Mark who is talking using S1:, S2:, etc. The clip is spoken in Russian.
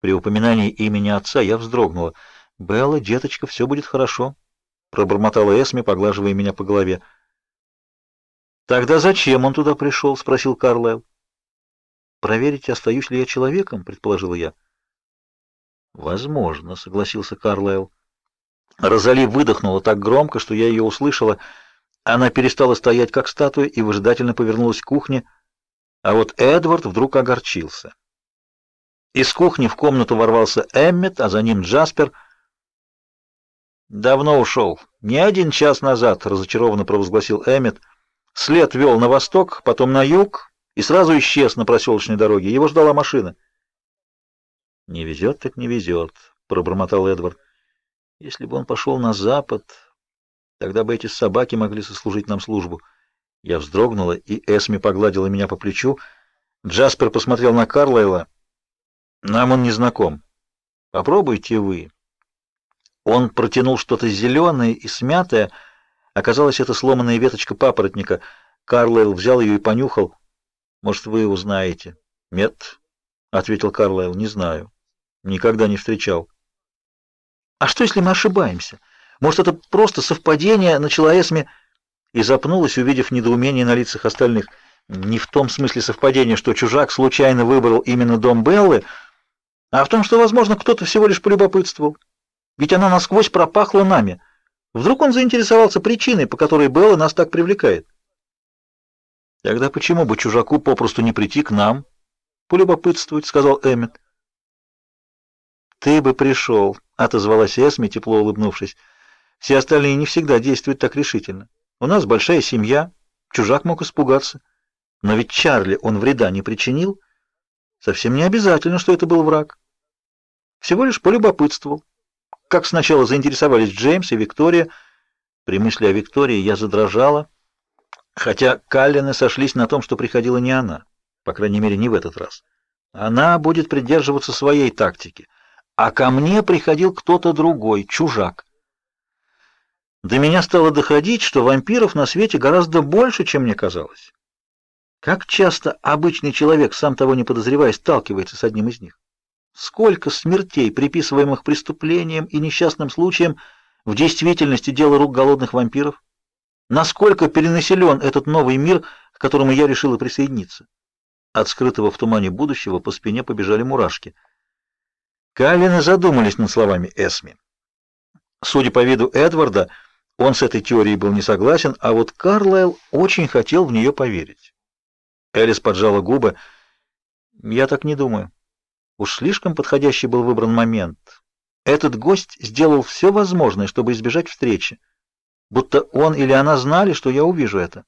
S1: При упоминании имени отца я вздрогнула. «Белла, деточка, все будет хорошо», — пробормотала Эсми, поглаживая меня по голове. «Тогда зачем он туда пришел?» — спросил Карлайл. «Проверить, остаюсь ли я человеком?» — предположила я. «Возможно», — согласился Карлайл. Розали выдохнула так громко, что я ее услышала. Она перестала стоять, как статуя, и выжидательно повернулась к кухне, а вот Эдвард вдруг огорчился. Из кухни в комнату ворвался Эммет, а за ним Джаспер. «Давно ушел. Не один час назад», — разочарованно провозгласил Эммет. «След вел на восток, потом на юг и сразу исчез на проселочной дороге. Его ждала машина». «Не везет, так не везет», — пробормотал Эдвард. «Если бы он пошел на запад, тогда бы эти собаки могли сослужить нам службу». Я вздрогнула, и Эсми погладила меня по плечу. Джаспер посмотрел на Карлайла. Нам он не знаком. Попробуйте вы. Он протянул что-то зеленое и смятое. Оказалось, это сломанная веточка папоротника. Карлайл взял ее и понюхал. Может, вы узнаете? Нет, ответил Карлайл. Не знаю. Никогда не встречал. А что, если мы ошибаемся? Может, это просто совпадение, начала Эсми и запнулась, увидев недоумение на лицах остальных. Не в том смысле совпадения, что чужак случайно выбрал именно дом Беллы, а в том, что, возможно, кто-то всего лишь полюбопытствовал. Ведь она насквозь пропахла нами. Вдруг он заинтересовался причиной, по которой Белла нас так привлекает. Тогда почему бы чужаку попросту не прийти к нам, полюбопытствовать, сказал Эммет. Ты бы пришел», — отозвалась Эсми, тепло улыбнувшись. Все остальные не всегда действуют так решительно. У нас большая семья, чужак мог испугаться. Но ведь Чарли он вреда не причинил. Совсем не обязательно, что это был враг. Всего лишь полюбопытствовал. Как сначала заинтересовались Джеймс и Виктория. При мысли о Виктории я задрожала, хотя Каллины сошлись на том, что приходила не она, по крайней мере, не в этот раз. Она будет придерживаться своей тактики, а ко мне приходил кто-то другой, чужак. До меня стало доходить, что вампиров на свете гораздо больше, чем мне казалось. Как часто обычный человек, сам того не подозревая, сталкивается с одним из них? Сколько смертей, приписываемых преступлениям и несчастным случаям, в действительности дело рук голодных вампиров? Насколько перенаселен этот новый мир, к которому я решила присоединиться? От скрытого в тумане будущего по спине побежали мурашки. Калины задумались над словами Эсми. Судя по виду Эдварда, он с этой теорией был не согласен, а вот Карлайл очень хотел в нее поверить. Элис поджала губы. Я так не думаю. Уж слишком подходящий был выбран момент. Этот гость сделал все возможное, чтобы избежать встречи. Будто он или она знали, что я увижу это.